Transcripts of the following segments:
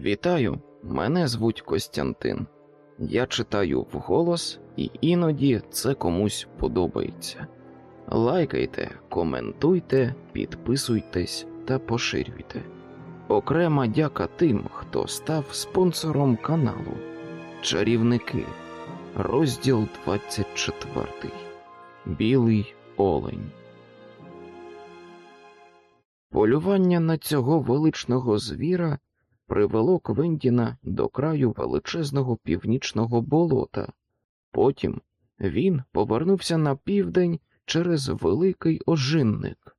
Вітаю, мене звуть Костянтин. Я читаю вголос, і іноді це комусь подобається. Лайкайте, коментуйте, підписуйтесь та поширюйте. Окрема дяка тим, хто став спонсором каналу. Чарівники. Розділ 24. Білий Олень. Полювання на цього величного звіра привело Квентіна до краю величезного північного болота. Потім він повернувся на південь через великий ожинник,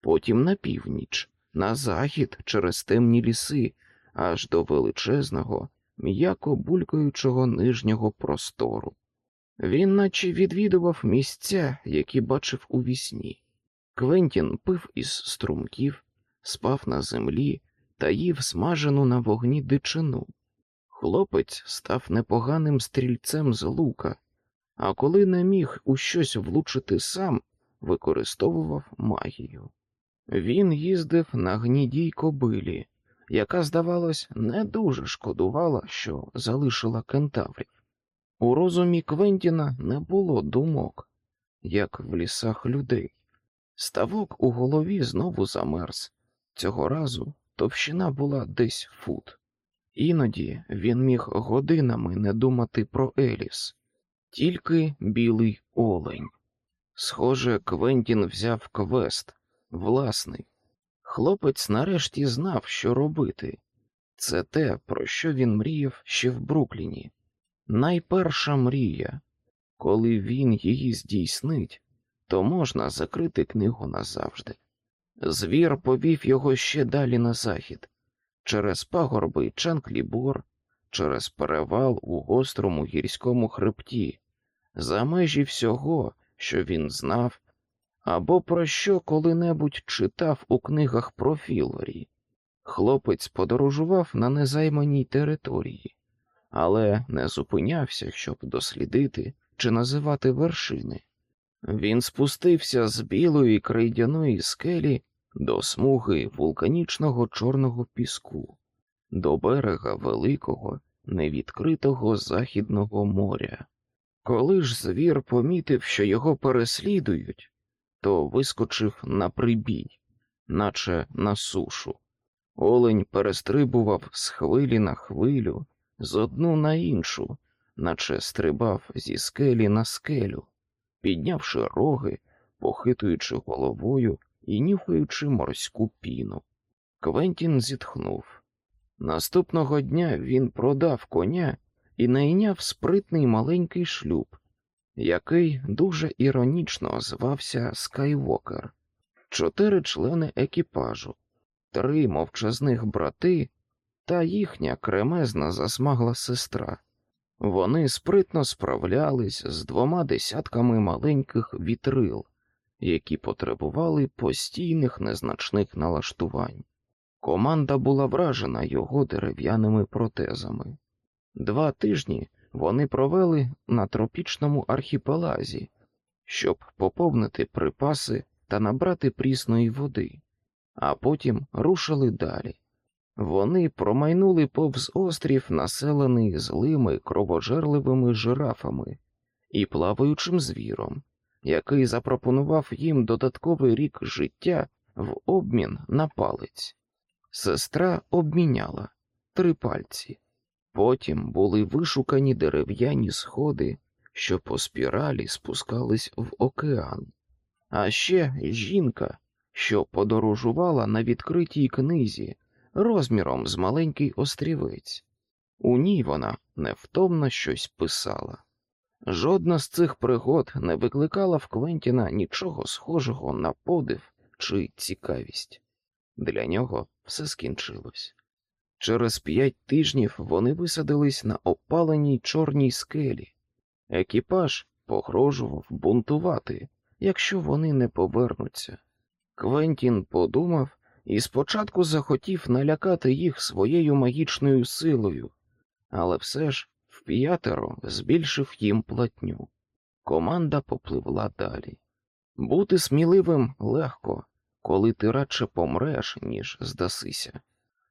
потім на північ, на захід через темні ліси, аж до величезного, м'яко булькаючого нижнього простору. Він наче відвідував місця, які бачив у вісні. Квентін пив із струмків, спав на землі та їв смажену на вогні дичину. Хлопець став непоганим стрільцем з лука, а коли не міг у щось влучити сам, використовував магію. Він їздив на гнідій кобилі, яка, здавалось, не дуже шкодувала, що залишила кентаврів. У розумі Квентіна не було думок, як в лісах людей. Ставок у голові знову замерз. Цього разу товщина була десь фут. Іноді він міг годинами не думати про Еліс, тільки білий олень. Схоже, Квентін взяв квест, власний. Хлопець нарешті знав, що робити. Це те, про що він мріяв ще в Брукліні. Найперша мрія. Коли він її здійснить, то можна закрити книгу назавжди. Звір повів його ще далі на захід, через пагорби Чанклібор, через перевал у гострому гірському хребті, за межі всього, що він знав, або про що коли-небудь читав у книгах про Філорі. Хлопець подорожував на незайманій території, але не зупинявся, щоб дослідити чи називати вершини. Він спустився з білої крейдяної скелі до смуги вулканічного чорного піску, до берега великого, невідкритого західного моря. Коли ж звір помітив, що його переслідують, то вискочив на прибій, наче на сушу. Олень перестрибував з хвилі на хвилю, з одну на іншу, наче стрибав зі скелі на скелю піднявши роги, похитуючи головою і нюхаючи морську піну. Квентін зітхнув. Наступного дня він продав коня і найняв спритний маленький шлюб, який дуже іронічно звався Скайвокер, чотири члени екіпажу, три мовчазних брати та їхня кремезна засмагла сестра. Вони спритно справлялись з двома десятками маленьких вітрил, які потребували постійних незначних налаштувань. Команда була вражена його дерев'яними протезами. Два тижні вони провели на тропічному архіпелазі, щоб поповнити припаси та набрати прісної води, а потім рушили далі. Вони промайнули повз острів, населений злими кровожерливими жирафами і плаваючим звіром, який запропонував їм додатковий рік життя в обмін на палець. Сестра обміняла три пальці. Потім були вишукані дерев'яні сходи, що по спіралі спускались в океан, а ще жінка, що подорожувала на відкритій книзі розміром з маленький острівець. У ній вона невтомно щось писала. Жодна з цих пригод не викликала в Квентіна нічого схожого на подив чи цікавість. Для нього все скінчилось. Через п'ять тижнів вони висадились на опаленій чорній скелі. Екіпаж погрожував бунтувати, якщо вони не повернуться. Квентін подумав, і спочатку захотів налякати їх своєю магічною силою, але все ж вп'ятеро збільшив їм платню. Команда попливла далі. Бути сміливим легко, коли ти радше помреш, ніж здасися.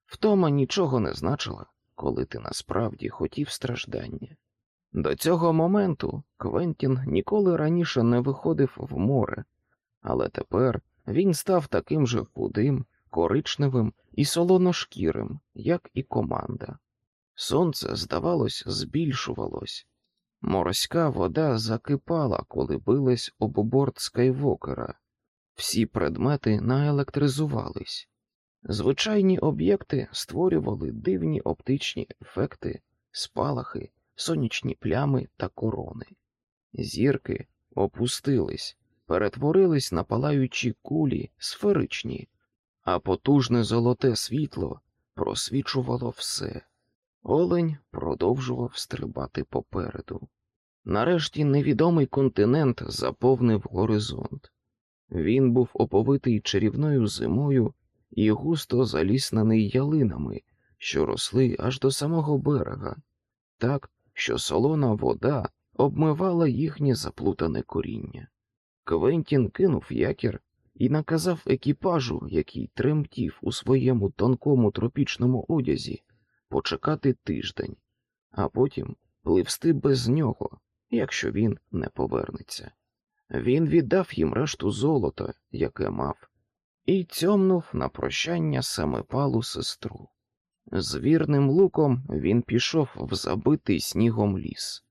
Втома нічого не значила, коли ти насправді хотів страждання. До цього моменту Квентін ніколи раніше не виходив в море, але тепер він став таким же худим, коричневим і солоношкірим, як і команда. Сонце, здавалось, збільшувалось. Морська вода закипала, коли билась об борт скайвокера. Всі предмети наелектризувались. Звичайні об'єкти створювали дивні оптичні ефекти, спалахи, сонячні плями та корони. Зірки опустились, перетворились на палаючі кулі сферичні, а потужне золоте світло просвічувало все. Олень продовжував стрибати попереду. Нарешті невідомий континент заповнив горизонт. Він був оповитий чарівною зимою і густо заліснений ялинами, що росли аж до самого берега, так, що солона вода обмивала їхнє заплутане коріння. Квентін кинув якір і наказав екіпажу, який тремтів у своєму тонкому тропічному одязі, почекати тиждень, а потім пливсти без нього, якщо він не повернеться. Він віддав їм решту золота, яке мав, і цьомнув на прощання семипалу сестру. З вірним луком він пішов в забитий снігом ліс.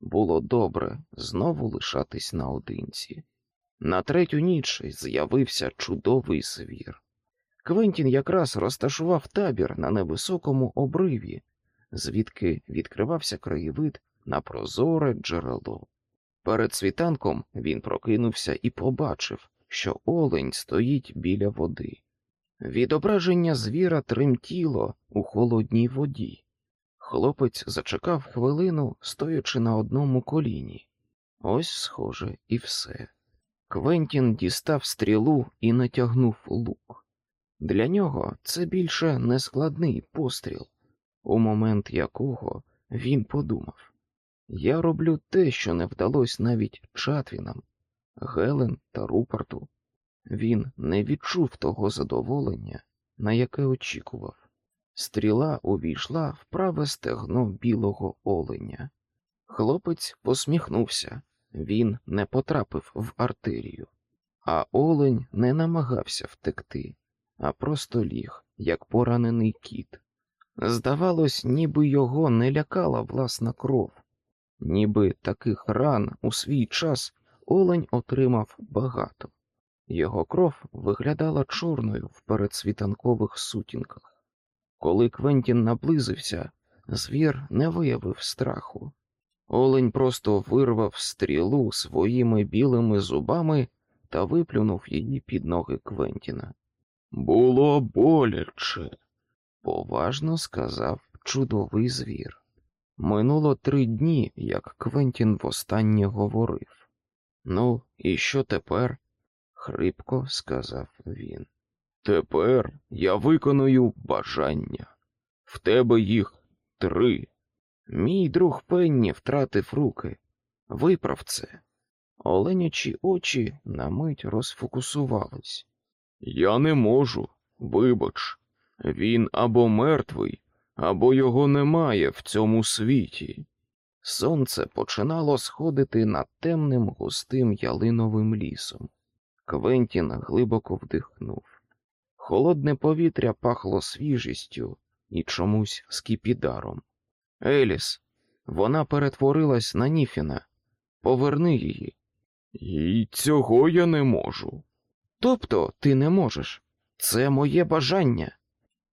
Було добре знову лишатись наодинці. На третю ніч з'явився чудовий звір. Квентін якраз розташував табір на невисокому обриві, звідки відкривався краєвид на прозоре джерело. Перед світанком він прокинувся і побачив, що олень стоїть біля води. Відображення звіра тремтіло у холодній воді. Хлопець зачекав хвилину, стоячи на одному коліні. Ось, схоже, і все. Квентін дістав стрілу і натягнув лук. Для нього це більше нескладний постріл, у момент якого він подумав я роблю те, що не вдалося навіть Чатвінам, Гелен та Руперту. Він не відчув того задоволення, на яке очікував. Стріла увійшла в праве стегно білого оленя. Хлопець посміхнувся, він не потрапив в артерію, а олень не намагався втекти, а просто ліг, як поранений кіт. Здавалось, ніби його не лякала власна кров, ніби таких ран у свій час олень отримав багато. Його кров виглядала чорною в передсвітанкових сутінках. Коли Квентін наблизився, звір не виявив страху. Олень просто вирвав стрілу своїми білими зубами та виплюнув її під ноги Квентіна. Було боляче, поважно сказав чудовий звір. Минуло три дні, як Квентін востаннє говорив. Ну, і що тепер? хрипко сказав він. Тепер я виконую бажання. В тебе їх три. Мій друг Пенні втратив руки. Виправ це. Оленячі очі на мить розфокусувались. Я не можу, вибач, він або мертвий, або його немає в цьому світі. Сонце починало сходити над темним густим ялиновим лісом. Квентін глибоко вдихнув. Холодне повітря пахло свіжістю і чомусь скіпідаром. Еліс, вона перетворилась на Ніфіна. Поверни її. І цього я не можу. Тобто ти не можеш. Це моє бажання.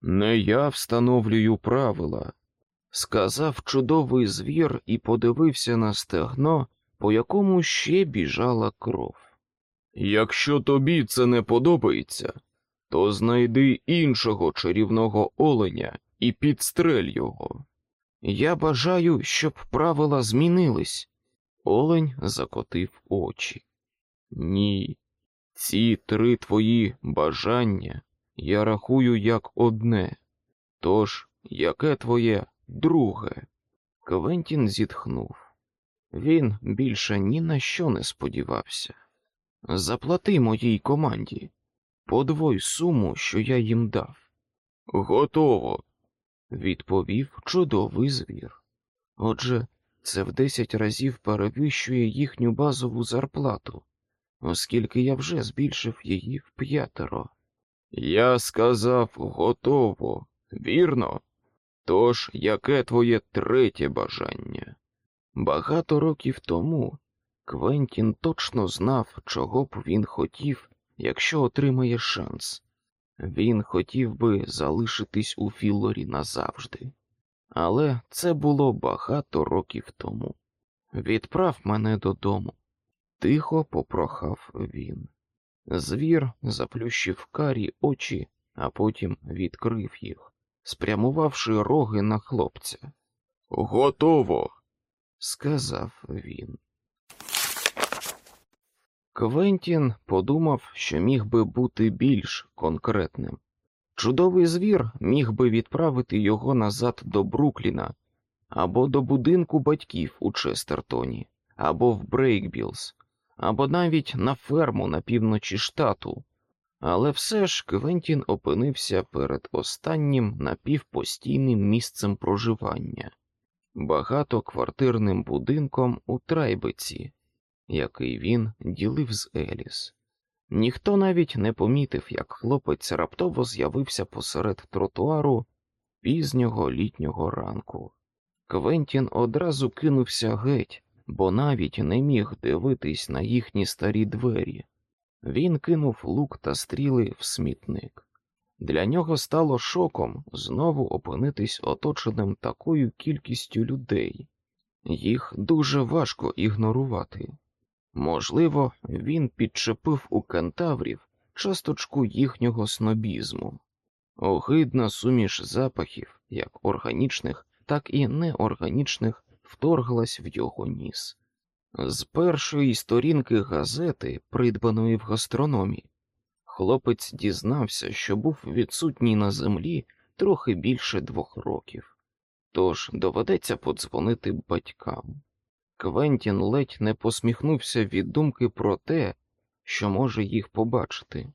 Не я встановлюю правила, сказав чудовий звір і подивився на стегно, по якому ще біжала кров. Якщо тобі це не подобається, то знайди іншого чарівного оленя і підстрель його. Я бажаю, щоб правила змінились. Олень закотив очі. Ні, ці три твої бажання я рахую як одне. Тож, яке твоє друге? Квентін зітхнув. Він більше ні на що не сподівався. Заплати моїй команді, подвой суму, що я їм дав. Готово, відповів чудовий звір. Отже, це в десять разів перевищує їхню базову зарплату, оскільки я вже збільшив її в п'ятеро. Я сказав готово, вірно? Тож, яке твоє третє бажання? Багато років тому Квентін точно знав, чого б він хотів, якщо отримає шанс. Він хотів би залишитись у Філорі назавжди. Але це було багато років тому. Відправ мене додому, тихо попрохав він. Звір заплющив карі очі, а потім відкрив їх, спрямувавши роги на хлопця. Готово, сказав він. Квентін подумав, що міг би бути більш конкретним. Чудовий звір міг би відправити його назад до Брукліна або до будинку батьків у Честертоні, або в Брейкбілз, або навіть на ферму на півночі штату. Але все ж Квентін опинився перед останнім напівпостійним місцем проживання багатоквартирним будинком у Трайбеці, який він ділив з Еліс. Ніхто навіть не помітив, як хлопець раптово з'явився посеред тротуару пізнього літнього ранку. Квентін одразу кинувся геть, бо навіть не міг дивитись на їхні старі двері. Він кинув лук та стріли в смітник. Для нього стало шоком знову опинитись оточеним такою кількістю людей. Їх дуже важко ігнорувати. Можливо, він підчепив у кентаврів часточку їхнього снобізму, огидна суміш запахів, як органічних, так і неорганічних, вторглась в його ніс. З першої сторінки газети, придбаної в гастрономі, хлопець дізнався, що був відсутній на землі трохи більше двох років, тож доведеться подзвонити батькам. Квентін ледь не посміхнувся від думки про те, що може їх побачити.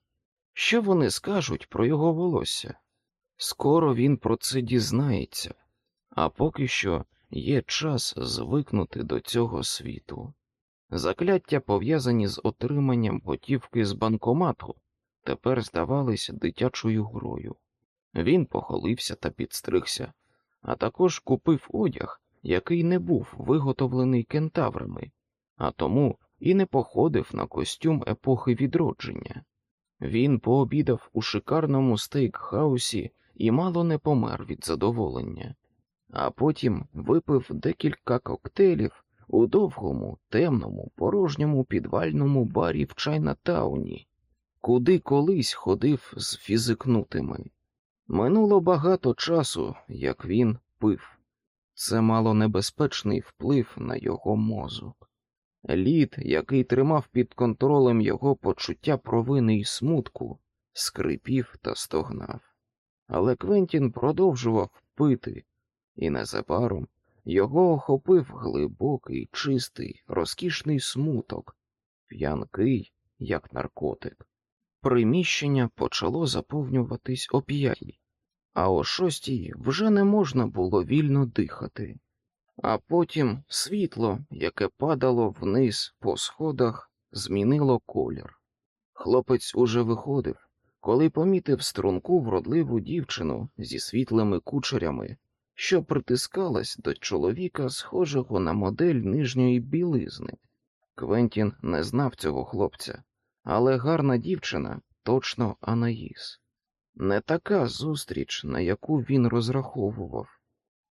Що вони скажуть про його волосся? Скоро він про це дізнається, а поки що є час звикнути до цього світу. Закляття, пов'язані з отриманням готівки з банкомату, тепер здавались дитячою грою. Він похолився та підстригся, а також купив одяг, який не був виготовлений кентаврами, а тому і не походив на костюм епохи відродження. Він пообідав у шикарному стейкхаусі і мало не помер від задоволення, а потім випив декілька коктейлів у довгому, темному, порожньому підвальному барі в Чайнатауні, куди колись ходив з фізикнутими. Минуло багато часу, як він пив. Це мало небезпечний вплив на його мозок. Лід, який тримав під контролем його почуття провини й смутку, скрипів та стогнав. Але Квентін продовжував пити, і незабаром його охопив глибокий, чистий, розкішний смуток, п'янкий, як наркотик. Приміщення почало заповнюватись оп'яй, а о шостій вже не можна було вільно дихати. А потім світло, яке падало вниз по сходах, змінило колір. Хлопець уже виходив, коли помітив струнку вродливу дівчину зі світлими кучерями, що притискалась до чоловіка, схожого на модель нижньої білизни. Квентін не знав цього хлопця, але гарна дівчина точно Анаїс. Не така зустріч, на яку він розраховував,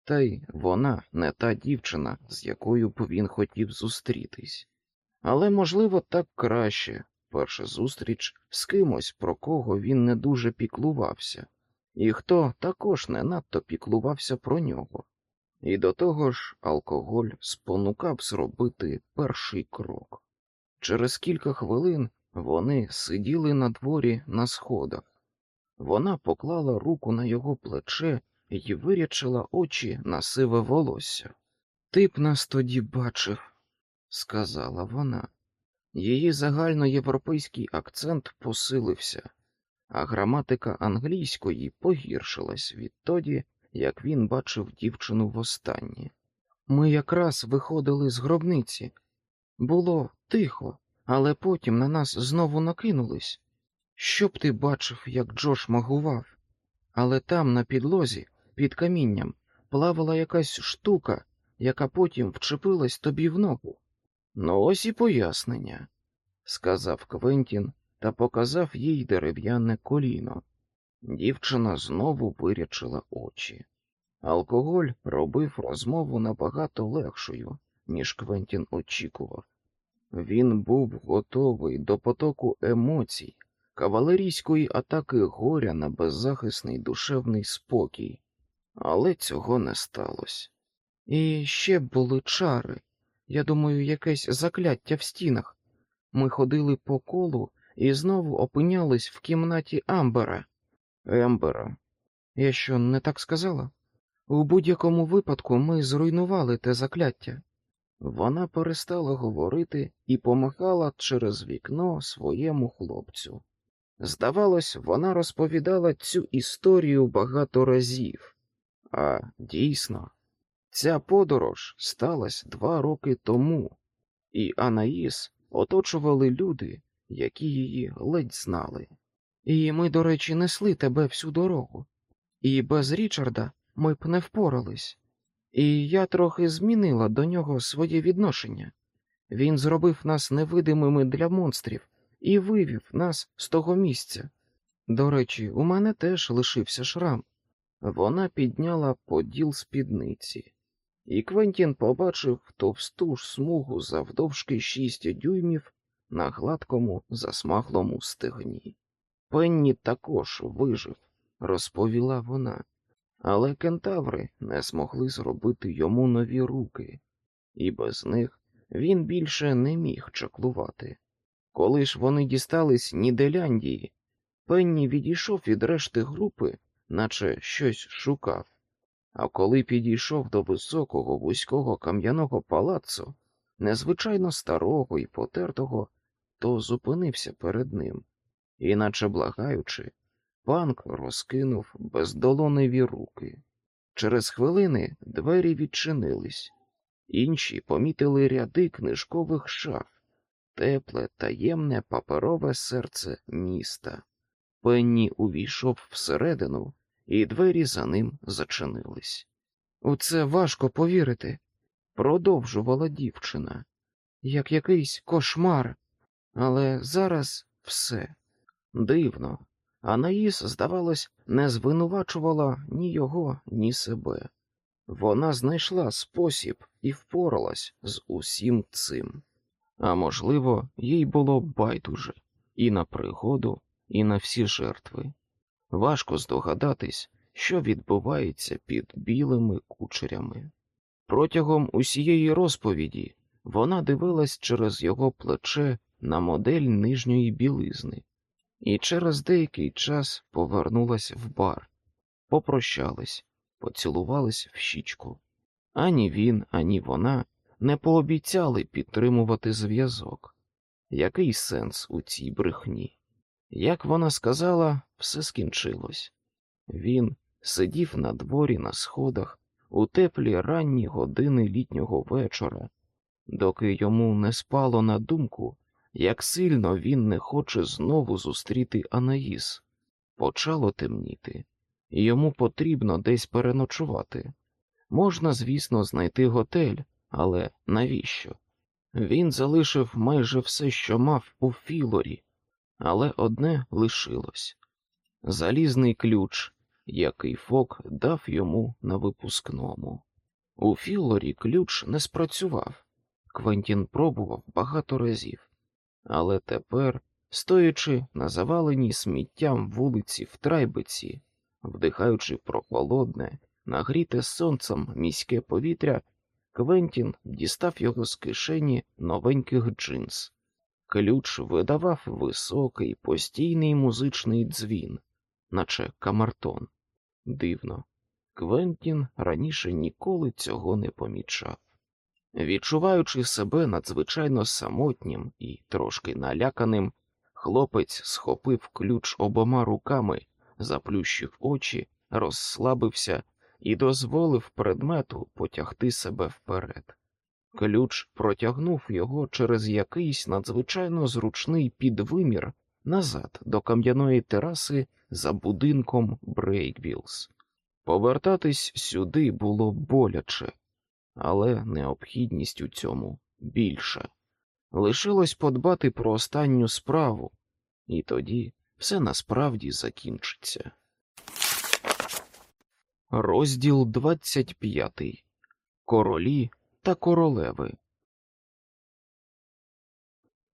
та й вона не та дівчина, з якою б він хотів зустрітись. Але, можливо, так краще перша зустріч з кимось, про кого він не дуже піклувався, і хто також не надто піклувався про нього. І до того ж, алкоголь спонукав зробити перший крок. Через кілька хвилин вони сиділи на дворі на сходах. Вона поклала руку на його плече і вирячила очі на сиве волосся. Ти б нас тоді бачив, сказала вона. Її загальноєвропейський акцент посилився. А граматика англійської погіршилась відтоді, як він бачив дівчину востаннє. Ми якраз виходили з гробниці. Було тихо, але потім на нас знову накинулись. Щоб ти бачив, як Джош магував, але там, на підлозі, під камінням, плавала якась штука, яка потім вчепилась тобі в ногу. Ну, ось і пояснення, сказав Квентін та показав їй дерев'яне коліно. Дівчина знову вирячила очі. Алкоголь робив розмову набагато легшою, ніж Квентін очікував. Він був готовий до потоку емоцій, кавалерійської атаки горя на беззахисний душевний спокій, але цього не сталося. І ще були чари. Я думаю, якесь закляття в стінах. Ми ходили по колу і знову опинялись в кімнаті Амбера. Ембера. Я що, не так сказала? У будь-якому випадку ми зруйнували те закляття. Вона перестала говорити і помахала через вікно своєму хлопцю. Здавалось, вона розповідала цю історію багато разів, а дійсно, ця подорож сталася два роки тому, і Анаїс оточували люди, які її ледь знали. І ми, до речі, несли тебе всю дорогу, і без Річарда ми б не впорались, і я трохи змінила до нього своє відношення. Він зробив нас невидимими для монстрів і вивів нас з того місця. До речі, у мене теж лишився шрам. Вона підняла поділ спідниці, і Квентін побачив товсту ж смугу завдовжки шість дюймів на гладкому засмаглому стегні. Пенні також вижив, розповіла вона, але кентаври не змогли зробити йому нові руки, і без них він більше не міг чаклувати. Коли ж вони дістались Ніделяндії, Пенні відійшов від решти групи, наче щось шукав. А коли підійшов до високого вузького кам'яного палацу, незвичайно старого і потертого, то зупинився перед ним, іначе благаючи, панк розкинув бездолоневі руки. Через хвилини двері відчинились, інші помітили ряди книжкових шаф тепле, таємне паперове серце міста. Пенні увійшов всередину, і двері за ним зачинились. У це важко повірити, продовжувала дівчина, як якийсь кошмар, але зараз все дивно. Анаїс, здавалось, не звинувачувала ні його, ні себе. Вона знайшла спосіб і впоралась з усім цим. А можливо, їй було байдуже і на пригоду, і на всі жертви. Важко здогадатись, що відбувається під білими кучерями. Протягом усієї розповіді вона дивилась через його плече на модель нижньої білизни, і через деякий час повернулась в бар, попрощались, поцілувались в щічку. Ані він, ані вона не пообіцяли підтримувати зв'язок. Який сенс у цій брехні? Як вона сказала, все скінчилось. Він сидів на дворі на сходах у теплі ранні години літнього вечора, доки йому не спало на думку, як сильно він не хоче знову зустріти Анаїс. Почало темніти, йому потрібно десь переночувати. Можна, звісно, знайти готель, але навіщо? Він залишив майже все, що мав у Філорі, але одне лишилось залізний ключ, який Фок дав йому на випускному. У Філорі ключ не спрацював. Квентін пробував багато разів, але тепер, стоячи на заваленій сміттям вулиці в Трайбиці, вдихаючи прохолодне, нагріте сонцем міське повітря, Квентін дістав його з кишені новеньких джинс. Ключ видавав високий постійний музичний дзвін, наче камартон. Дивно, Квентін раніше ніколи цього не помічав. Відчуваючи себе надзвичайно самотнім і трошки наляканим, Хлопець схопив ключ обома руками, заплющив очі, розслабився і дозволив предмету потягти себе вперед. Ключ протягнув його через якийсь надзвичайно зручний підвимір назад до кам'яної тераси за будинком Брейкбілз. Повертатись сюди було боляче, але необхідність у цьому більше. Лишилось подбати про останню справу, і тоді все насправді закінчиться. Розділ 25. Королі та королеви.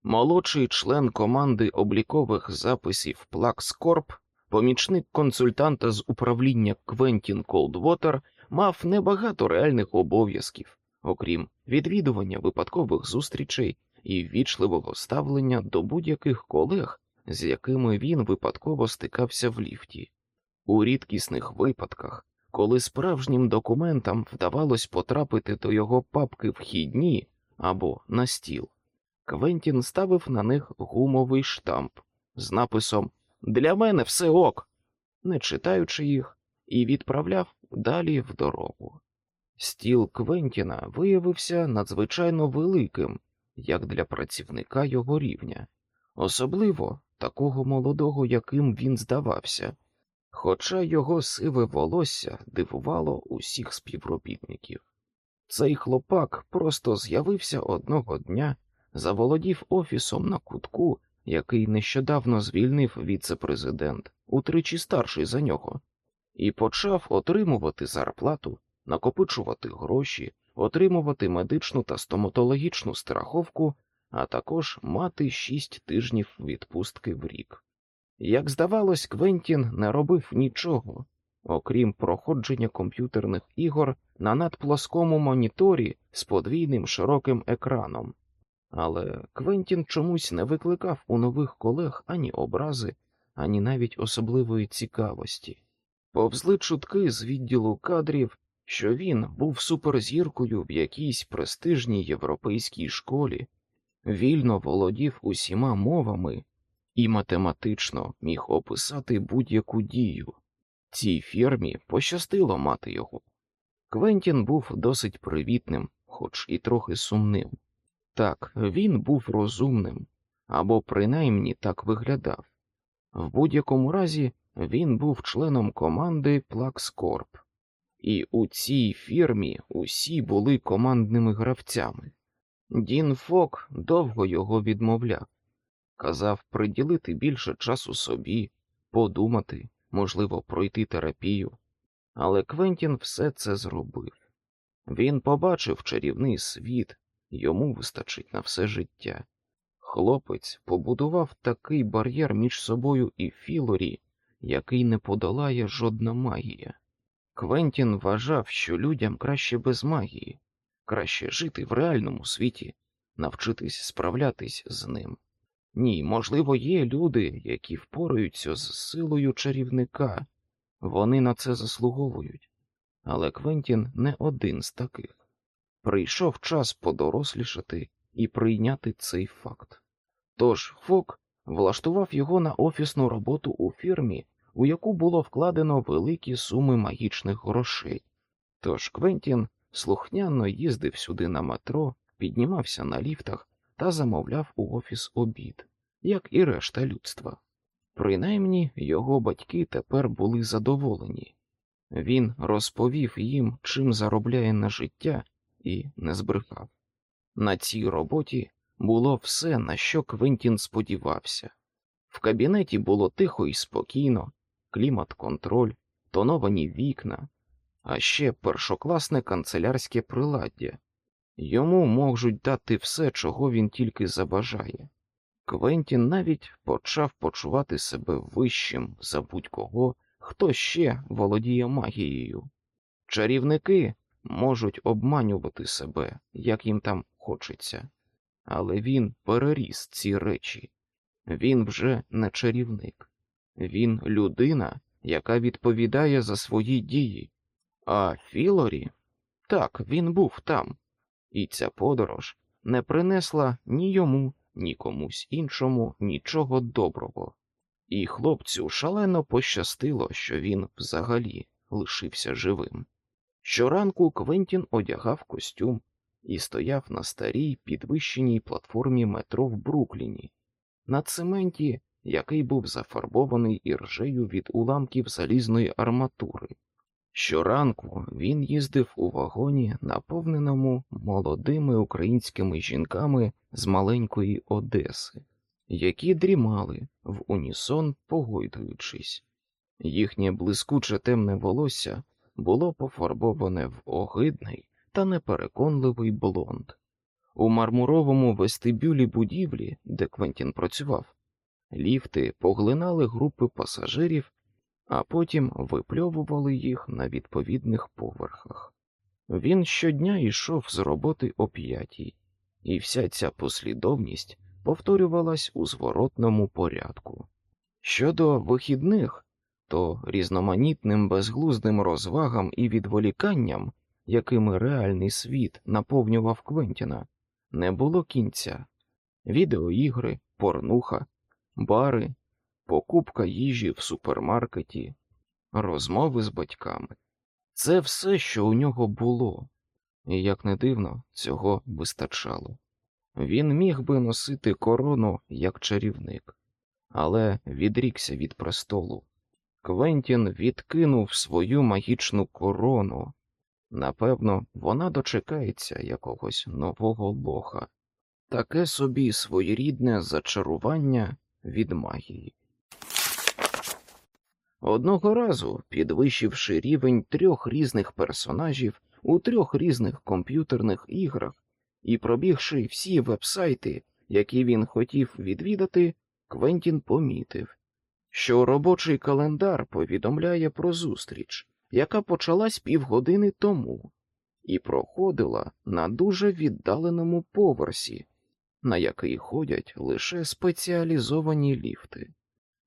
Молодший член команди облікових записів Плакскорп, помічник консультанта з управління Квентін Колдвотер, мав небагато реальних обов'язків, окрім відвідування випадкових зустрічей і ввічливого ставлення до будь-яких колег, з якими він випадково стикався в ліфті. У рідкісних випадках, коли справжнім документам вдавалось потрапити до його папки вхідні або на стіл, Квентін ставив на них гумовий штамп з написом Для мене все ок, не читаючи їх, і відправляв далі в дорогу. Стіл Квентіна виявився надзвичайно великим, як для працівника його рівня, особливо такого молодого, яким він здавався, хоча його сиве волосся дивувало усіх співробітників. Цей хлопак просто з'явився одного дня, заволодів офісом на кутку, який нещодавно звільнив віце-президент, утричі старший за нього, і почав отримувати зарплату, накопичувати гроші, отримувати медичну та стоматологічну страховку, а також мати шість тижнів відпустки в рік. Як здавалось, Квентін не робив нічого, окрім проходження комп'ютерних ігор на надплоскому моніторі з подвійним широким екраном, але Квентін чомусь не викликав у нових колег ані образи, ані навіть особливої цікавості. Повзли чутки з відділу кадрів, що він був суперзіркою в якійсь престижній європейській школі, вільно володів усіма мовами і математично міг описати будь-яку дію. Цій фірмі пощастило мати його. Квентін був досить привітним, хоч і трохи сумним. Так, він був розумним, або принаймні так виглядав. В будь-якому разі він був членом команди Плакскорп, і у цій фірмі усі були командними гравцями. Дін Фоґґ довго його відмовляв, казав приділити більше часу собі, подумати, можливо, пройти терапію, але Квентін все це зробив. Він побачив чарівний світ, йому вистачить на все життя. Хлопець побудував такий бар'єр між собою і Філорі, який не подолає жодна магія. Квентін вважав, що людям краще без магії, краще жити в реальному світі, навчитись справлятись з ним. Ні, можливо, є люди, які впораються з силою чарівника, вони на це заслуговують, але Квентін не один з таких. Прийшов час подорослішати і прийняти цей факт. Тож Фок влаштував його на офісну роботу у фірмі, у яку було вкладено великі суми магічних грошей. Тож Квентін слухняно їздив сюди на метро, піднімався на ліфтах та замовляв у офіс обід, як і решта людства. Принаймні його батьки тепер були задоволені. Він розповів їм, чим заробляє на життя, і не збрехав. На цій роботі було все, на що Квентін сподівався. В кабінеті було тихо і спокійно, клімат-контроль, тоновані вікна, а ще першокласне канцелярське приладдя. Йому можуть дати все, чого він тільки забажає. Квентін навіть почав почувати себе вищим за будь-кого, хто ще володіє магією. Чарівники можуть обманювати себе, як їм там хочеться, але він переріс ці речі. Він вже не чарівник, він людина, яка відповідає за свої дії. А Філорі так, він був там, і ця подорож не принесла ні йому, ні комусь іншому нічого доброго, і хлопцю шалено пощастило, що він взагалі лишився живим. Щоранку Квентін одягав костюм і стояв на старій підвищеній платформі метро в Брукліні, на цементі, який був зафарбований іржею від уламків залізної арматури. Щоранку він їздив у вагоні, наповненому молодими українськими жінками з маленької Одеси, які дрімали в унісон, погойдуючись. Їхнє блискуче темне волосся було пофарбоване в огидний та непереконливий блонд. У мармуровому вестибюлі будівлі, де Квентін працював, ліфти поглинали групи пасажирів а потім випльовували їх на відповідних поверхах. Він щодня йшов з роботи о п'ятій, і вся ця послідовність повторювалась у зворотному порядку. Щодо вихідних, то різноманітним безглуздим розвагам і відволіканням, якими реальний світ наповнював Квентіна, не було кінця відеоігри, порнуха, бари покупка їжі в супермаркеті, розмови з батьками. Це все, що у нього було, і, як не дивно, цього вистачало. Він міг би носити корону як чарівник, але відрікся від престолу. Квентін відкинув свою магічну корону. Напевно, вона дочекається якогось нового лоха, таке собі своєрідне зачарування від магії. Одного разу, підвищивши рівень трьох різних персонажів у трьох різних комп'ютерних іграх і пробігши всі вебсайти, які він хотів відвідати, Квентін помітив, що робочий календар повідомляє про зустріч, яка почалась півгодини тому, і проходила на дуже віддаленому поверсі, на який ходять лише спеціалізовані ліфти.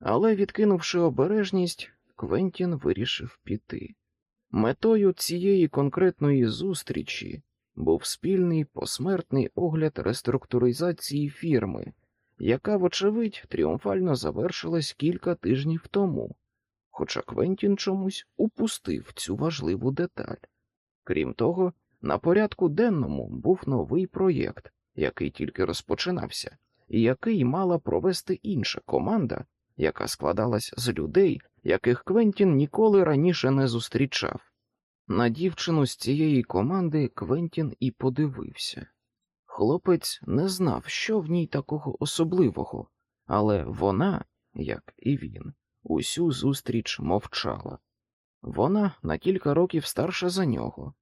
Але, відкинувши обережність, Квентін вирішив піти. Метою цієї конкретної зустрічі був спільний посмертний огляд реструктуризації фірми, яка, вочевидь, тріумфально завершилась кілька тижнів тому, хоча Квентін чомусь упустив цю важливу деталь. Крім того, на порядку денному був новий проєкт, який тільки розпочинався, і який мала провести інша команда яка складалась з людей, яких Квентін ніколи раніше не зустрічав. На дівчину з цієї команди Квентін і подивився. Хлопець не знав, що в ній такого особливого, але вона, як і він, усю зустріч мовчала. Вона на кілька років старша за нього,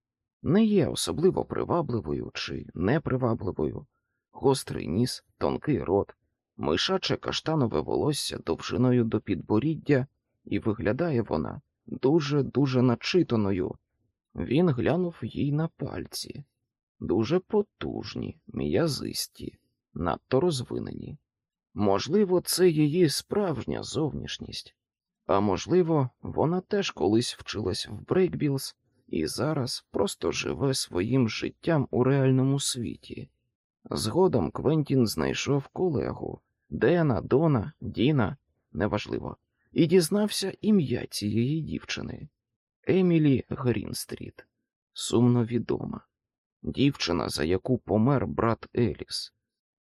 не є особливо привабливою чи непривабливою, гострий ніс, тонкий рот, мишаче каштанове волосся довжиною до підборіддя, і виглядає вона дуже-дуже начитаною. Він глянув їй на пальці, дуже потужні, м'язисті, надто розвинені. Можливо, це її справжня зовнішність, а можливо, вона теж колись вчилась в Брейкбілз і зараз просто живе своїм життям у реальному світі. Згодом Квентін знайшов колегу Дена, Дона, Діна, неважливо, і дізнався ім'я цієї дівчини Емілі Грінстріт, сумно відома, дівчина, за яку помер брат Еліс.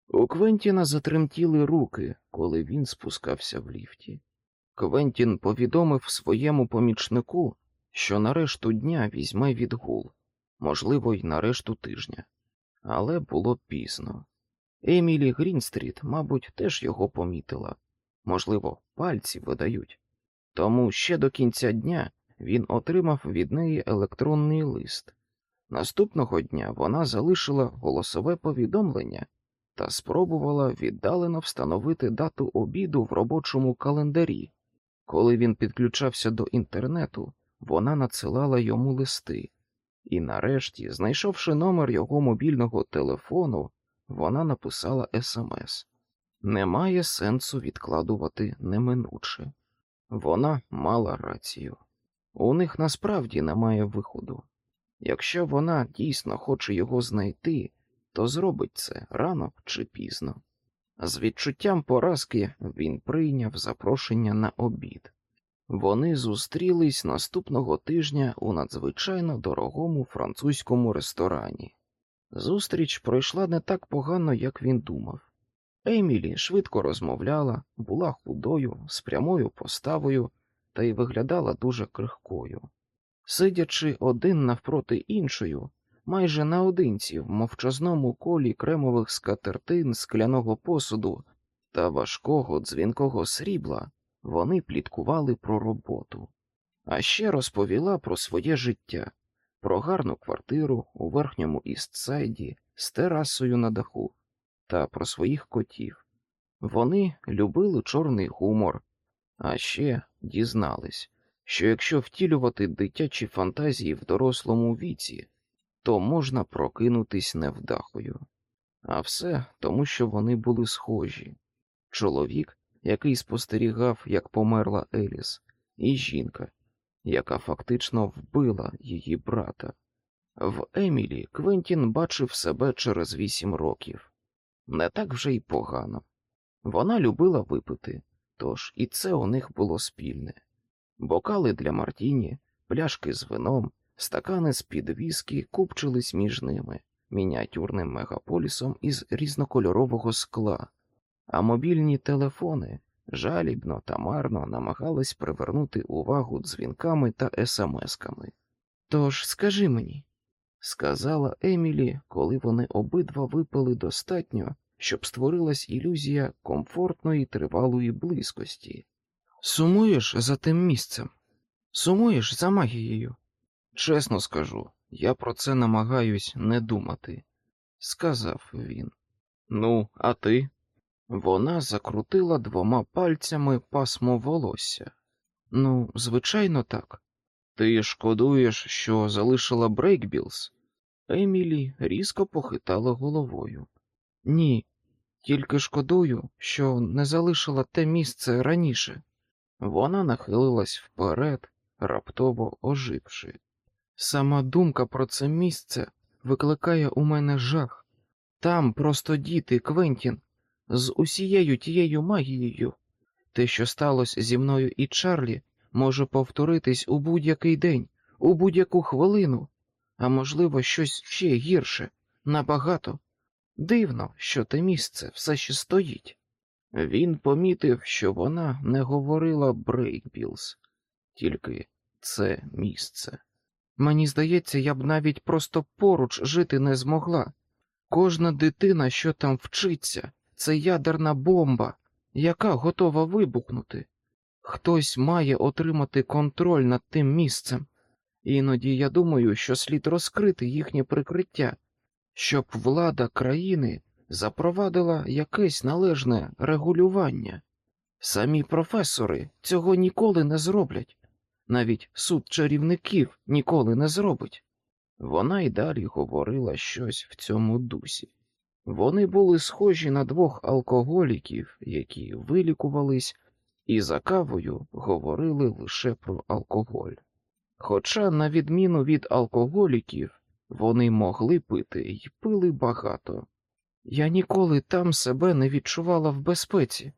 У Квентіна затремтіли руки, коли він спускався в ліфті. Квентін повідомив своєму помічнику, що на решту дня візьме відгул, можливо, й на решту тижня, але було пізно. Емілі Грінстріт, мабуть, теж його помітила, можливо, пальці видають. Тому ще до кінця дня він отримав від неї електронний лист. Наступного дня вона залишила голосове повідомлення та спробувала віддалено встановити дату обіду в робочому календарі. Коли він підключався до інтернету, вона надсилала йому листи, і нарешті, знайшовши номер його мобільного телефону, вона написала смс Немає сенсу відкладувати неминуче. Вона мала рацію. У них насправді немає виходу. Якщо вона дійсно хоче його знайти, то зробить це рано чи пізно. З відчуттям поразки він прийняв запрошення на обід. Вони зустрілись наступного тижня у надзвичайно дорогому французькому ресторані. Зустріч пройшла не так погано, як він думав. Емілі швидко розмовляла, була худою, з прямою поставою та й виглядала дуже крихкою. Сидячи один навпроти іншою, майже наодинці в мовчазному колі кремових скатертин, скляного посуду та важкого дзвінкого срібла, вони пліткували про роботу, а ще розповіла про своє життя, про гарну квартиру у верхньому істсайді з терасою на даху та про своїх котів. Вони любили чорний гумор, а ще дізнались, що якщо втілювати дитячі фантазії в дорослому віці, то можна прокинутись невдахою. А все тому, що вони були схожі чоловік, який спостерігав, як померла Еліс, і жінка, яка фактично вбила її брата. В Емілі Квентін бачив себе через вісім років. Не так вже й погано. Вона любила випити, тож і це у них було спільне. Бокали для Мартіні, пляшки з вином, стакани з під віскі купчились між ними, мініатюрним мегаполісом із різнокольорового скла, а мобільні телефони жалібно та марно намагались привернути увагу дзвінками та смсками. Тож скажи мені, сказала Емілі, коли вони обидва випили достатньо, щоб створилась ілюзія комфортної тривалої близькості. Сумуєш за тим місцем, сумуєш за магією. Чесно скажу, я про це намагаюсь не думати, сказав він. Ну, а ти? Вона закрутила двома пальцями пасмо волосся. Ну, звичайно, так. Ти шкодуєш, що залишила Брейкбілз? Емілі різко похитала головою. Ні, тільки шкодую, що не залишила те місце раніше. Вона нахилилась вперед, раптово оживши. Сама думка про це місце викликає у мене жах. Там просто діти, Квентін, з усією тією магією. Те, що сталося зі мною і Чарлі, може повторитись у будь-який день, у будь-яку хвилину, а можливо, щось ще гірше, набагато. Дивно, що те місце все ще стоїть. Він помітив, що вона не говорила Брейкбілз, тільки це місце. Мені здається, я б навіть просто поруч жити не змогла. Кожна дитина, що там вчиться, це ядерна бомба, яка готова вибухнути. Хтось має отримати контроль над тим місцем. Іноді я думаю, що слід розкрити їхнє прикриття, щоб влада країни запровадила якесь належне регулювання. Самі професори цього ніколи не зроблять, навіть суд чарівників ніколи не зробить. Вона й далі говорила щось в цьому дусі. Вони були схожі на двох алкоголіків, які вилікувались, і за кавою говорили лише про алкоголь. Хоча, на відміну від алкоголіків, вони могли пити і пили багато. Я ніколи там себе не відчувала в безпеці,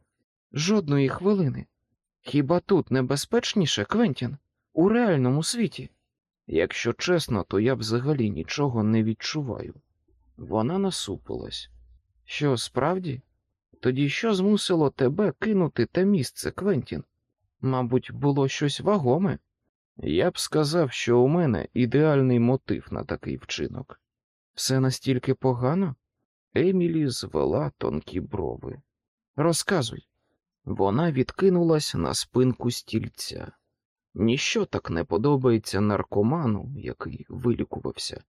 жодної хвилини. Хіба тут небезпечніше, Квентін, у реальному світі? Якщо чесно, то я взагалі нічого не відчуваю. Вона насупилась. Що, справді? Тоді що змусило тебе кинути те місце, Квентін? Мабуть, було щось вагоме? Я б сказав, що у мене ідеальний мотив на такий вчинок. Все настільки погано? Емілі звела тонкі брови. Розказуй. Вона відкинулась на спинку стільця. Ніщо так не подобається наркоману, який вилікувався,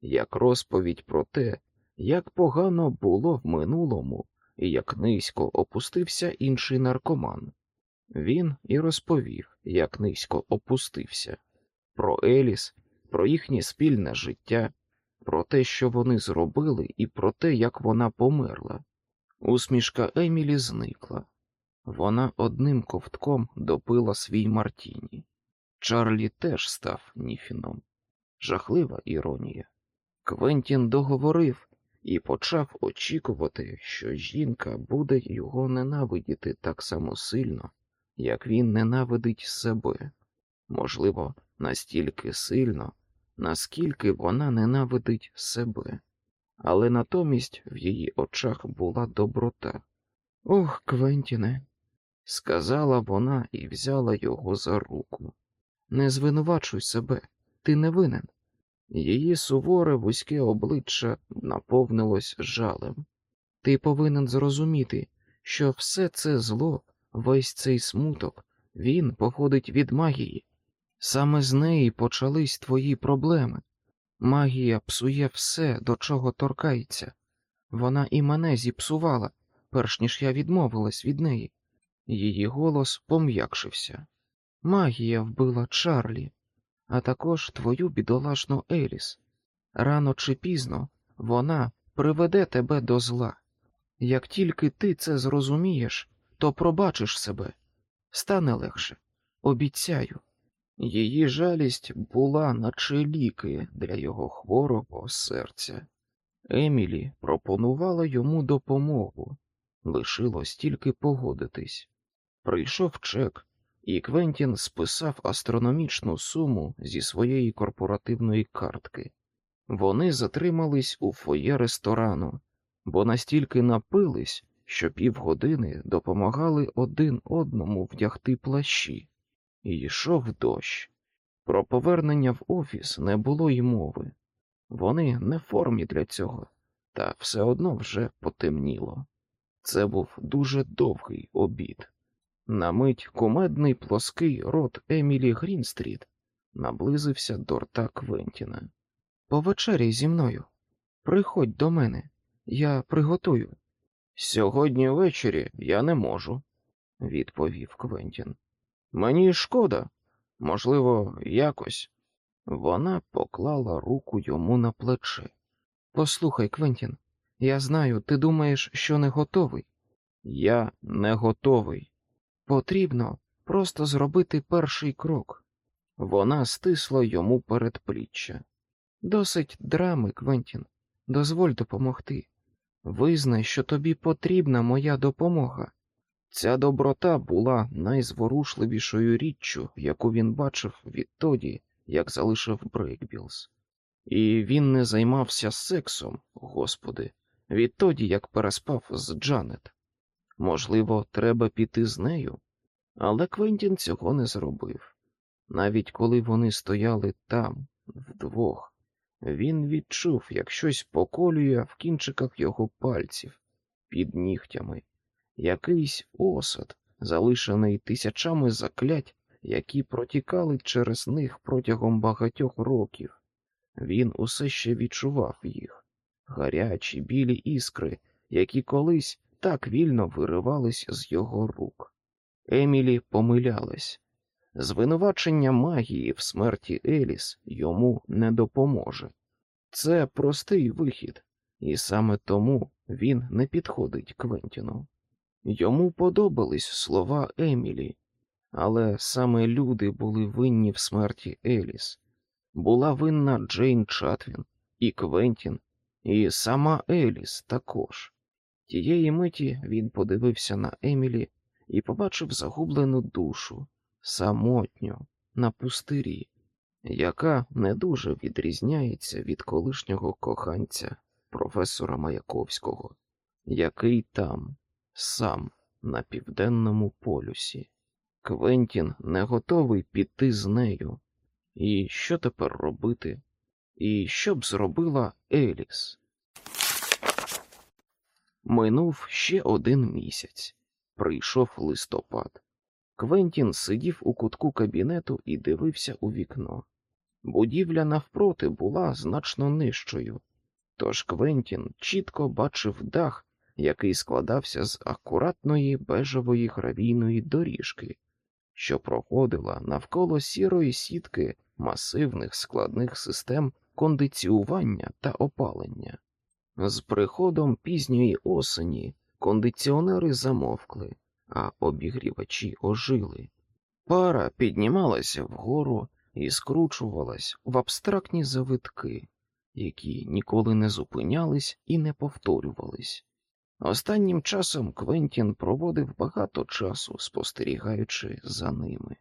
як розповідь про те, як погано було в минулому і як низько опустився інший наркоман. Він і розповів, як низько опустився, про Еліс, про їхнє спільне життя, про те, що вони зробили, і про те, як вона померла. Усмішка Емілі зникла. Вона одним ковтком допила свій Мартіні. Чарлі теж став Ніфіном. Жахлива іронія. Квентін договорив, і почав очікувати, що жінка буде його ненавидіти так само сильно, як він ненавидить себе, можливо, настільки сильно, наскільки вона ненавидить себе, але натомість в її очах була доброта. Ох, Квентіне, сказала вона і взяла його за руку. Не звинувачуй себе, ти не винен. Її суворе вузьке обличчя наповнилось жалем. Ти повинен зрозуміти, що все це зло, весь цей смуток, він походить від магії. Саме з неї почались твої проблеми. Магія псує все, до чого торкається. Вона і мене зіпсувала, перш ніж я відмовилась від неї. Її голос пом'якшився. Магія вбила Чарлі, а також твою бідолашну Еліс. Рано чи пізно вона приведе тебе до зла. Як тільки ти це зрозумієш, то пробачиш себе. Стане легше, обіцяю. Її жалість була, наче ліки для його хворого серця. Емілі пропонувала йому допомогу, лишилось тільки погодитись. Прийшов чек, і Квентін списав астрономічну суму зі своєї корпоративної картки. Вони затримались у фоє ресторану, бо настільки напились, що півгодини допомагали один одному вдягти плащі, і йшов дощ. Про повернення в офіс не було й мови. Вони не в формі для цього, та все одно вже потемніло. Це був дуже довгий обід. На мить кумедний плоский рот Емілі Грінстріт наблизився до рта Квентіна. Повечеряй зі мною. Приходь до мене, я приготую. Сьогодні ввечері я не можу, відповів Квентін. Мені шкода, можливо, якось. Вона поклала руку йому на плече. Послухай, Квентін, я знаю, ти думаєш, що не готовий. Я не готовий. Потрібно просто зробити перший крок. Вона стисла йому передпліччя. Досить драми, Квентін, дозволь допомогти. Визнай, що тобі потрібна моя допомога. Ця доброта була найзворушливішою річчю, яку він бачив відтоді, як залишив Брейкбілз. І він не займався сексом, господи, відтоді як переспав з Джанет. Можливо, треба піти з нею, але Квентін цього не зробив. Навіть коли вони стояли там, вдвох, він відчув, як щось поколює в кінчиках його пальців під нігтями, якийсь осад, залишений тисячами заклять, які протікали через них протягом багатьох років. Він усе ще відчував їх, гарячі білі іскри, які колись так вільно виривались з його рук. Емілі помилялась. Звинувачення магії в смерті Еліс йому не допоможе. Це простий вихід, і саме тому він не підходить Квентіну. Йому подобались слова Емілі, але саме люди були винні в смерті Еліс. Була винна Джейн Чатвін, і Квентін, і сама Еліс також. Тієї миті він подивився на Емілі і побачив загублену душу, самотню, на пустирі, яка не дуже відрізняється від колишнього коханця професора Маяковського, який там, сам, на південному полюсі. Квентін не готовий піти з нею. І що тепер робити? І що б зробила Еліс? Минув ще один місяць. Прийшов листопад. Квентін сидів у кутку кабінету і дивився у вікно. Будівля навпроти була значно нижчою, тож Квентін чітко бачив дах, який складався з акуратної бежевої гравійної доріжки, що проходила навколо сірої сітки масивних складних систем кондиціювання та опалення. З приходом пізньої осені кондиціонери замовкли, а обігрівачі ожили. Пара піднімалася вгору і скручувалась в абстрактні завитки, які ніколи не зупинялись і не повторювались. Останнім часом Квентін проводив багато часу, спостерігаючи за ними.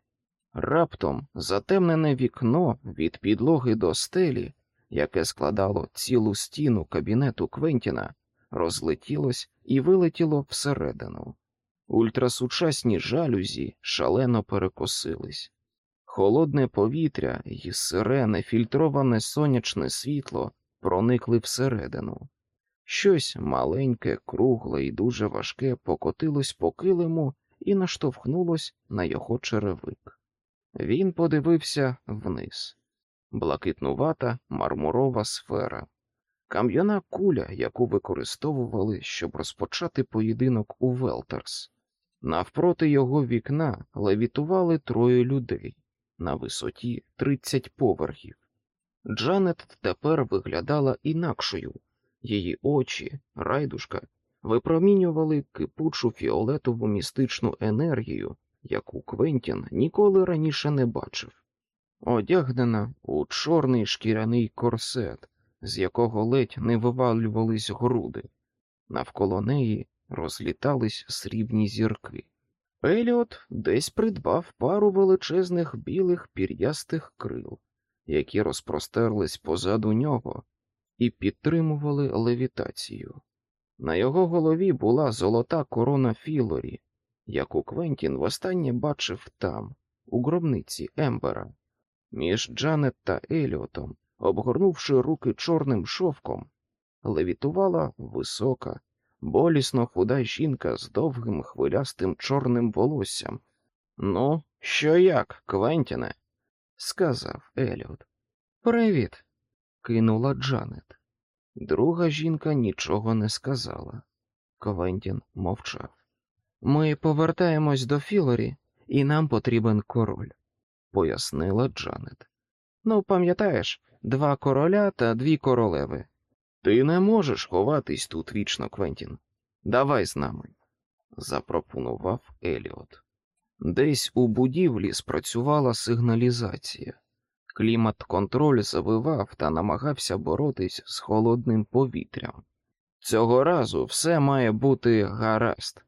Раптом затемнене вікно від підлоги до стелі, яке складало цілу стіну кабінету Квентіна, розлетілось і вилетіло всередину. Ультрасучасні жалюзі шалено перекосились. Холодне повітря і сирене фільтроване сонячне світло проникли всередину. Щось маленьке, кругле і дуже важке покотилось по килиму і наштовхнулось на його черевик. Він подивився вниз блакитнувата мармурова сфера, кам'яна куля, яку використовували, щоб розпочати поєдинок у Велтерс. Навпроти його вікна левітували троє людей на висоті 30 поверхів. Джанет тепер виглядала інакшою, її очі, райдушка, випромінювали кипучу фіолетову містичну енергію, яку Квентін ніколи раніше не бачив. Одягнена у чорний шкіряний корсет, з якого ледь не вивалювались груди, навколо неї розлітались срібні зірки. Еліот десь придбав пару величезних білих пір'ястих крил, які розпростерлись позаду нього і підтримували левітацію. На його голові була золота корона Філорі, яку Квентін востаннє бачив там, у гробниці Ембера. Між Джанет та Еліотом, обгорнувши руки чорним шовком, левітувала висока, болісно худа жінка з довгим хвилястим чорним волоссям. Ну, що як, Квентіне? сказав Еліот. Привіт, кинула Джанет. Друга жінка нічого не сказала. Квентін мовчав. Ми повертаємось до Філорі, і нам потрібен король, пояснила Джанет. Ну, пам'ятаєш, два короля та дві королеви. Ти не можеш ховатись тут вічно, Квентін. Давай з нами, запропонував Еліот. Десь у будівлі спрацювала сигналізація. Клімат-контроль завивав та намагався боротись з холодним повітрям. Цього разу все має бути гаразд,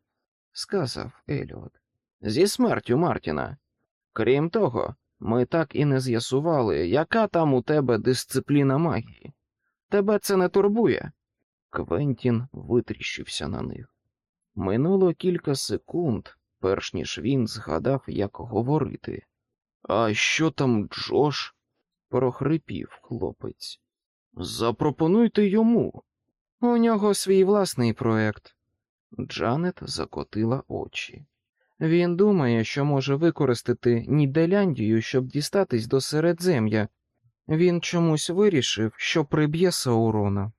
сказав Еліот. Зі смертю Мартіна. Крім того, ми так і не з'ясували, яка там у тебе дисципліна магії. Тебе це не турбує? Квентін витріщився на них. Минуло кілька секунд, перш ніж він згадав, як говорити. А що там, Джош? прохрипів хлопець. Запропонуйте йому. У нього свій власний проект. Джанет закотила очі. Він думає, що може використати Нідерландію, щоб дістатись до середзем'я. Він чомусь вирішив, що приб'є Саурона.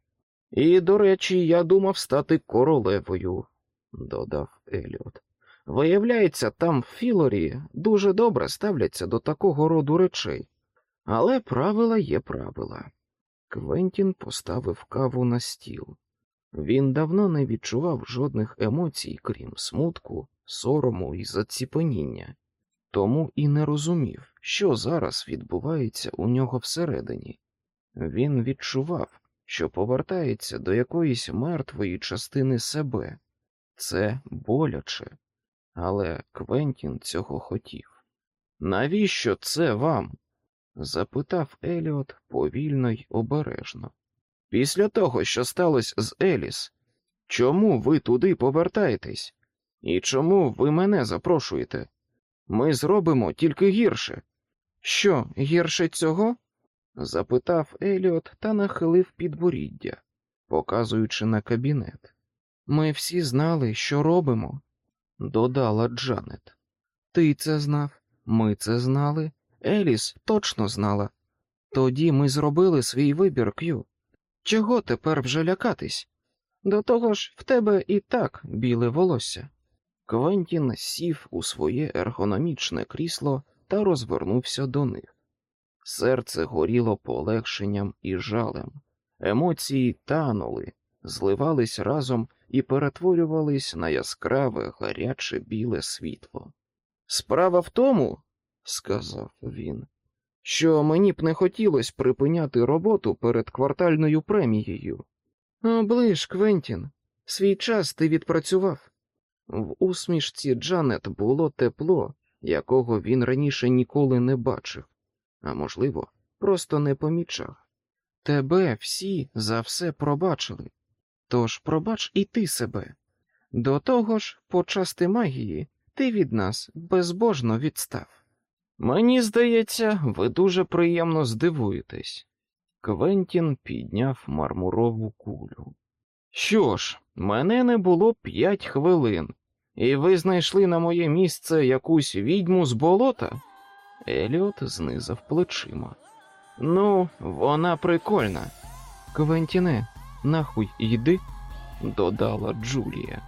І, до речі, я думав стати королевою, додав Еліот. Виявляється, там в Філорі дуже добре ставляться до такого роду речей, але правила є правила. Квентін поставив каву на стіл. Він давно не відчував жодних емоцій, крім смутку, сорому і заціпеніння, тому і не розумів, що зараз відбувається у нього всередині. Він відчував, що повертається до якоїсь мертвої частини себе. Це боляче, але Квентін цього хотів. Навіщо це вам? запитав Еліот повільно й обережно. Після того, що сталося з Еліс, чому ви туди повертаєтесь? І чому ви мене запрошуєте? Ми зробимо тільки гірше. Що, гірше цього? запитав Еліот та нахилив підборіддя, показуючи на кабінет. Ми всі знали, що робимо, додала Джанет. Ти це знав, ми це знали, Еліс точно знала. Тоді ми зробили свій вибір, К'ю. Чого тепер вже лякатись? До того ж, в тебе і так біле волосся. Квентін сів у своє ергономічне крісло та розвернувся до них. Серце горіло полегшенням і жалем, емоції танули, зливались разом і перетворювались на яскраве, гаряче біле світло. Справа в тому, сказав він, що мені б не хотілося припиняти роботу перед квартальною премією. Оближ, Квентін, свій час ти відпрацював. В усмішці Джанет було тепло, якого він раніше ніколи не бачив, а можливо, просто не помічав. Тебе всі за все пробачили, тож пробач і ти себе. До того ж, по части магії, ти від нас безбожно відстав. Мені здається, ви дуже приємно здивуєтесь. Квентін підняв мармурову кулю. Що ж, мене не було п'ять хвилин, і ви знайшли на моє місце якусь відьму з болота? Еліот знизав плечима. Ну, вона прикольна. Квентіне, нахуй йди, додала Джулія.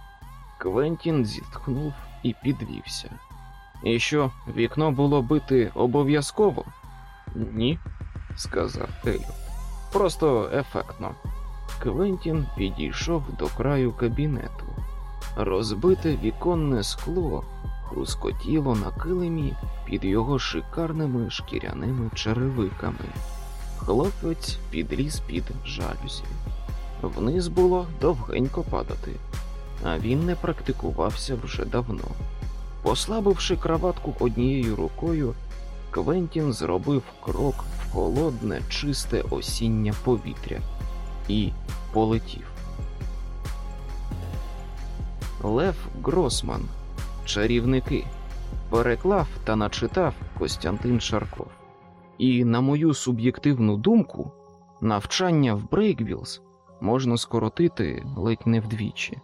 Квентін зітхнув і підвівся. І що, вікно було бити обов'язково? Ні, сказав Еліот. Просто ефектно. Квентін підійшов до краю кабінету. Розбите віконне скло хрускотіло на килимі під його шикарними шкіряними черевиками. Хлопець підліз під жалюзі. Вниз було довгенько падати, а він не практикувався вже давно. Послабивши краватку однією рукою, Квентін зробив крок в холодне, чисте осіннє повітря і полетів. Лев Гросман. Чарівники. Переклав та начитав Костянтин Шарков. І, на мою суб'єктивну думку, навчання в Брейкбілз можна скоротити ледь не вдвічі.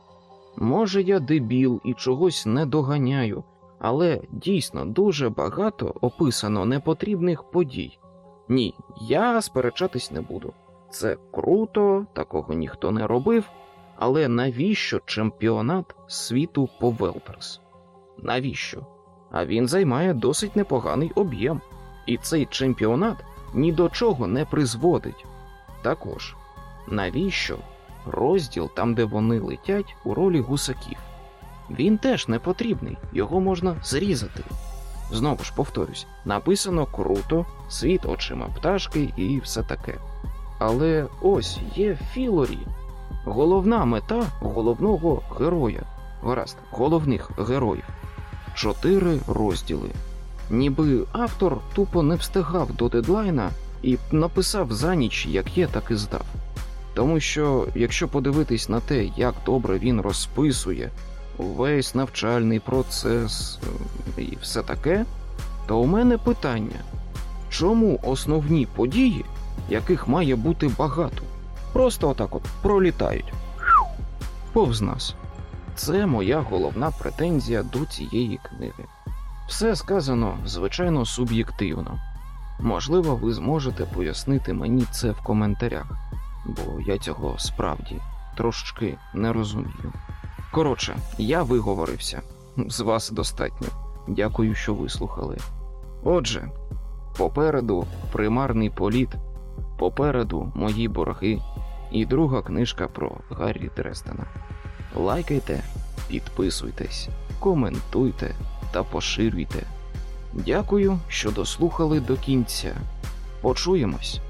Може, я дебіл і чогось не доганяю, але дійсно дуже багато описано непотрібних подій. Ні, я сперечатись не буду. Це круто, такого ніхто не робив, але навіщо чемпіонат світу по Велтерс? Навіщо? А він займає досить непоганий об'єм, і цей чемпіонат ні до чого не призводить. Також, навіщо розділ там, де вони летять, у ролі гусаків? Він теж не потрібний, його можна зрізати. Знову ж повторюсь, написано круто, світ очима пташки і все таке. Але ось є Філорі, головна мета головного героя. Гаразд, головних героїв. Чотири розділи. Ніби автор тупо не встигав до дедлайна і написав за ніч, як є, так і здав. Тому що, якщо подивитись на те, як добре він розписує увесь навчальний процес е, і все таке, то у мене питання: чому основні події, яких має бути багато, просто отак от пролітають повз нас? Це моя головна претензія до цієї книги. Все сказано, звичайно, суб'єктивно. Можливо, ви зможете пояснити мені це в коментарях, бо я цього справді трошечки не розумію. Коротше, я виговорився. З вас достатньо. Дякую, що вислухали. Отже, попереду примарний політ, попереду мої борги і друга книжка про Гаррі Дрестена. Лайкайте, підписуйтесь, коментуйте та поширюйте. Дякую, що дослухали до кінця. Почуємось!